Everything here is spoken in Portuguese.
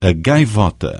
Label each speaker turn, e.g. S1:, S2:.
S1: a gaivota.